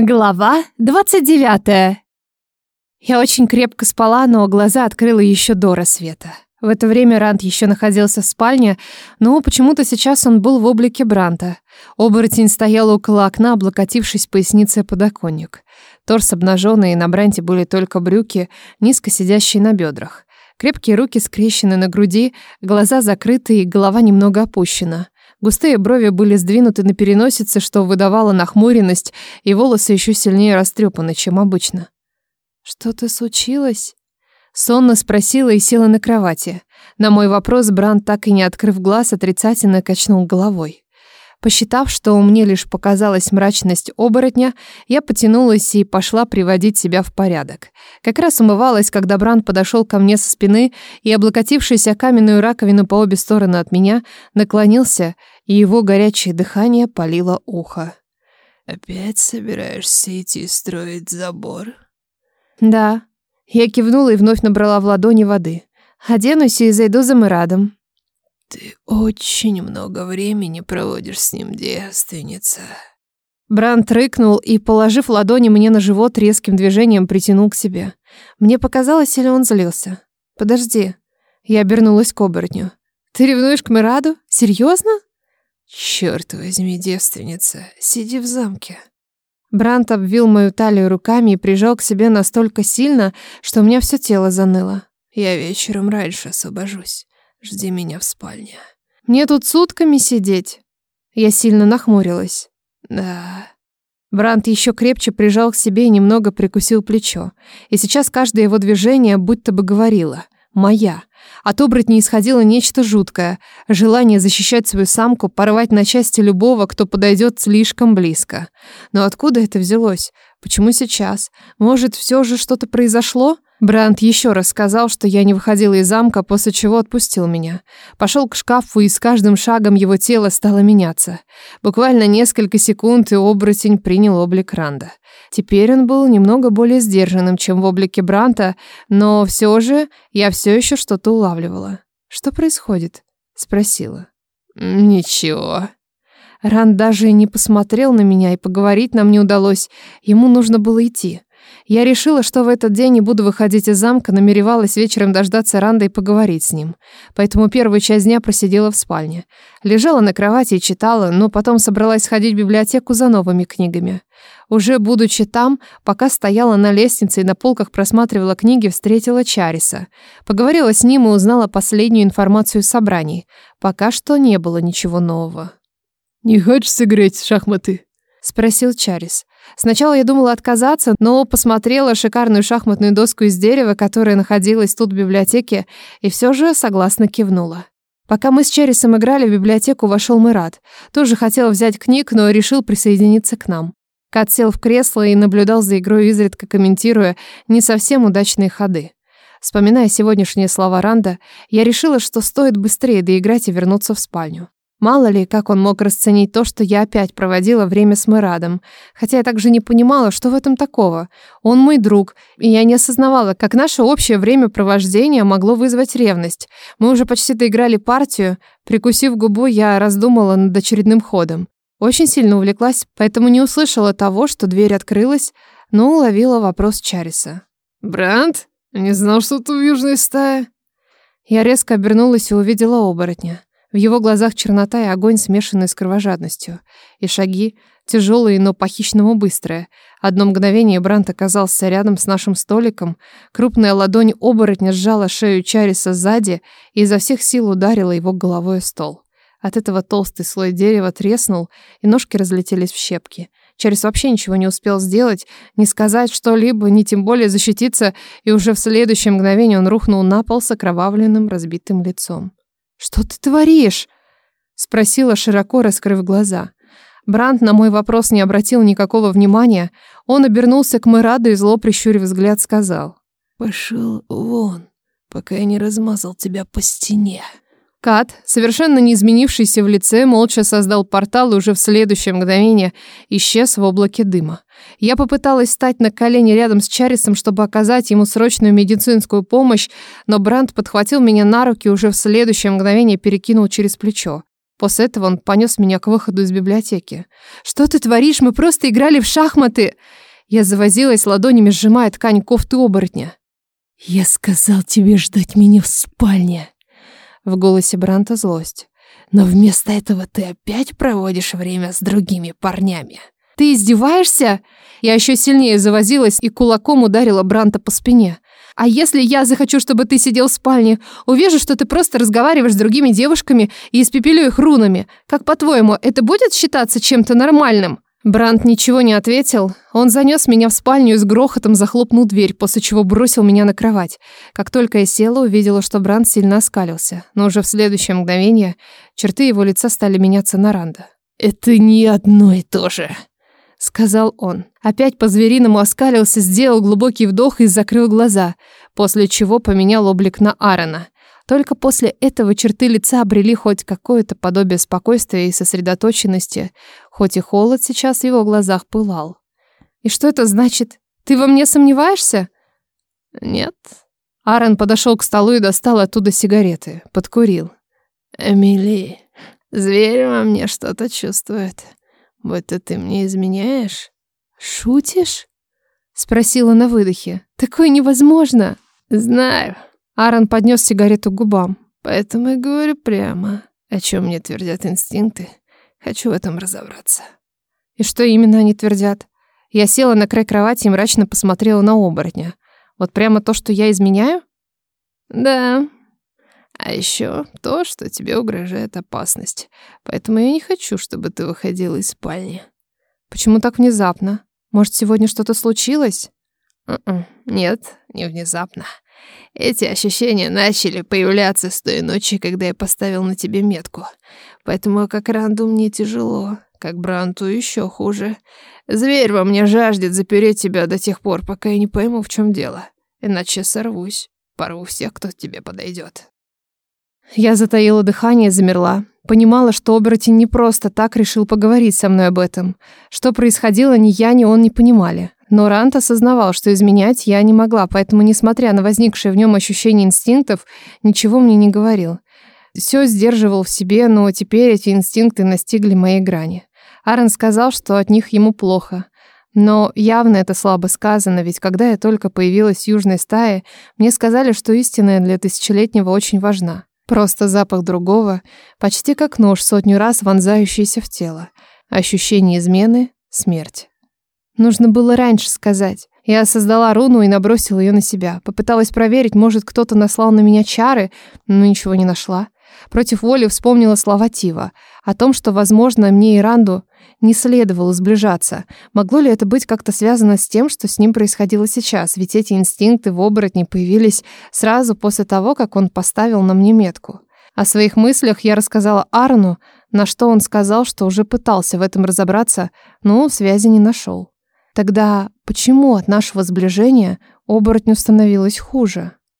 Глава 29. Я очень крепко спала, но глаза открыла еще до рассвета. В это время Рант еще находился в спальне, но почему-то сейчас он был в облике Бранта. Оборотень стоял около окна, облокотившись поясницей подоконник. Торс обнаженный, и на Бранте были только брюки, низко сидящие на бедрах. Крепкие руки скрещены на груди, глаза закрыты и голова немного опущена. Густые брови были сдвинуты на переносице, что выдавало нахмуренность, и волосы еще сильнее растрепаны, чем обычно. «Что-то случилось?» Сонно спросила и села на кровати. На мой вопрос Бран, так и не открыв глаз, отрицательно качнул головой. Посчитав, что мне лишь показалась мрачность оборотня, я потянулась и пошла приводить себя в порядок. Как раз умывалась, когда Бран подошел ко мне со спины и, облокотившись о каменную раковину по обе стороны от меня, наклонился, и его горячее дыхание палило ухо. «Опять собираешься идти строить забор?» «Да». Я кивнула и вновь набрала в ладони воды. «Оденусь и зайду за Мирадом». Ты очень много времени проводишь с ним, девственница». Бранд рыкнул и, положив ладони мне на живот, резким движением притянул к себе. Мне показалось, или он злился. «Подожди». Я обернулась к оборотню. «Ты ревнуешь к Мираду? Серьезно?» «Черт возьми, девственница, сиди в замке». Брант обвил мою талию руками и прижал к себе настолько сильно, что у меня все тело заныло. «Я вечером раньше освобожусь». Жди меня в спальне. Мне тут сутками сидеть. Я сильно нахмурилась. Да. Брант еще крепче прижал к себе и немного прикусил плечо. И сейчас каждое его движение будто бы говорило «моя». От оборотни исходило нечто жуткое, желание защищать свою самку, порвать на части любого, кто подойдет слишком близко. Но откуда это взялось? Почему сейчас? Может, все же что-то произошло? Бранд еще раз сказал, что я не выходила из замка, после чего отпустил меня. Пошел к шкафу, и с каждым шагом его тело стало меняться. Буквально несколько секунд, и оборотень принял облик Ранда. Теперь он был немного более сдержанным, чем в облике Бранта, но все же я все еще что-то улавливала. «Что происходит?» — спросила. «Ничего», Ран даже не посмотрел на меня, и поговорить нам не удалось. Ему нужно было идти. Я решила, что в этот день не буду выходить из замка, намеревалась вечером дождаться Ранда и поговорить с ним. Поэтому первую часть дня просидела в спальне. Лежала на кровати и читала, но потом собралась ходить в библиотеку за новыми книгами. Уже будучи там, пока стояла на лестнице и на полках просматривала книги, встретила Чариса. Поговорила с ним и узнала последнюю информацию собраний. Пока что не было ничего нового. «Не хочешь сыграть в шахматы?» — спросил Чарис. — Сначала я думала отказаться, но посмотрела шикарную шахматную доску из дерева, которая находилась тут в библиотеке, и все же согласно кивнула. Пока мы с Черрисом играли в библиотеку, вошел Мират. Тоже хотел взять книг, но решил присоединиться к нам. Кат сел в кресло и наблюдал за игрой, изредка комментируя не совсем удачные ходы. Вспоминая сегодняшние слова Ранда, я решила, что стоит быстрее доиграть и вернуться в спальню. Мало ли, как он мог расценить то, что я опять проводила время с Мирадом. Хотя я также не понимала, что в этом такого. Он мой друг, и я не осознавала, как наше общее времяпровождение могло вызвать ревность. Мы уже почти доиграли партию. Прикусив губу, я раздумала над очередным ходом. Очень сильно увлеклась, поэтому не услышала того, что дверь открылась, но уловила вопрос Чариса. «Бранд, не знал, что ты в южной стае?» Я резко обернулась и увидела оборотня. В его глазах чернота и огонь, смешанные с кровожадностью. И шаги, тяжелые, но по-хищному быстрые. Одно мгновение Брант оказался рядом с нашим столиком. Крупная ладонь оборотня сжала шею Чариса сзади и изо всех сил ударила его головой о стол. От этого толстый слой дерева треснул, и ножки разлетелись в щепки. Чарис вообще ничего не успел сделать, не сказать что-либо, не тем более защититься, и уже в следующее мгновение он рухнул на пол с окровавленным разбитым лицом. «Что ты творишь?» — спросила, широко раскрыв глаза. Бранд на мой вопрос не обратил никакого внимания. Он обернулся к Мэраду и зло прищурив взгляд сказал. «Пошел вон, пока я не размазал тебя по стене». Кат, совершенно не изменившийся в лице, молча создал портал и уже в следующее мгновение исчез в облаке дыма. Я попыталась встать на колени рядом с Чарисом, чтобы оказать ему срочную медицинскую помощь, но Бранд подхватил меня на руки и уже в следующее мгновение перекинул через плечо. После этого он понес меня к выходу из библиотеки. «Что ты творишь? Мы просто играли в шахматы!» Я завозилась ладонями, сжимая ткань кофты оборотня. «Я сказал тебе ждать меня в спальне!» В голосе Бранта злость. «Но вместо этого ты опять проводишь время с другими парнями!» «Ты издеваешься?» Я еще сильнее завозилась и кулаком ударила Бранта по спине. «А если я захочу, чтобы ты сидел в спальне? Увижу, что ты просто разговариваешь с другими девушками и испепелю их рунами. Как по-твоему, это будет считаться чем-то нормальным?» Бранд ничего не ответил. Он занес меня в спальню и с грохотом захлопнул дверь, после чего бросил меня на кровать. Как только я села, увидела, что Бранд сильно оскалился. Но уже в следующее мгновение черты его лица стали меняться на Ранда. «Это не одно и то же», — сказал он. Опять по-звериному оскалился, сделал глубокий вдох и закрыл глаза, после чего поменял облик на Аарона. Только после этого черты лица обрели хоть какое-то подобие спокойствия и сосредоточенности хоть и холод сейчас в его глазах пылал. «И что это значит? Ты во мне сомневаешься?» «Нет». Аарон подошел к столу и достал оттуда сигареты. Подкурил. «Эмили, зверь во мне что-то чувствует. Будто ты мне изменяешь». «Шутишь?» — спросила на выдохе. «Такое невозможно!» «Знаю». Аарон поднес сигарету к губам. «Поэтому и говорю прямо, о чем мне твердят инстинкты. Хочу в этом разобраться. И что именно они твердят? Я села на край кровати и мрачно посмотрела на оборотня. Вот прямо то, что я изменяю? Да. А еще то, что тебе угрожает опасность. Поэтому я не хочу, чтобы ты выходила из спальни. Почему так внезапно? Может, сегодня что-то случилось? Нет, не внезапно. Эти ощущения начали появляться с той ночи, когда я поставил на тебе метку. Поэтому как Ранду мне тяжело, как Бранту еще хуже. Зверь во мне жаждет запереть тебя до тех пор, пока я не пойму, в чем дело. Иначе сорвусь, порву всех, кто тебе подойдет. Я затаила дыхание, замерла. Понимала, что оборотень не просто так решил поговорить со мной об этом. Что происходило, ни я, ни он не понимали. Но Рант осознавал, что изменять я не могла, поэтому, несмотря на возникшее в нем ощущение инстинктов, ничего мне не говорил. Все сдерживал в себе, но теперь эти инстинкты настигли мои грани. Аарон сказал, что от них ему плохо. Но явно это слабо сказано, ведь когда я только появилась в южной стае, мне сказали, что истинная для тысячелетнего очень важна. Просто запах другого, почти как нож, сотню раз вонзающийся в тело. Ощущение измены — смерть. Нужно было раньше сказать. Я создала руну и набросила ее на себя. Попыталась проверить, может, кто-то наслал на меня чары, но ничего не нашла. Против воли вспомнила слова Тива о том, что, возможно, мне и Ранду не следовало сближаться. Могло ли это быть как-то связано с тем, что с ним происходило сейчас? Ведь эти инстинкты в оборотне появились сразу после того, как он поставил на мне метку. О своих мыслях я рассказала Арну, на что он сказал, что уже пытался в этом разобраться, но связи не нашел. Тогда почему от нашего сближения оборотню становилось хуже?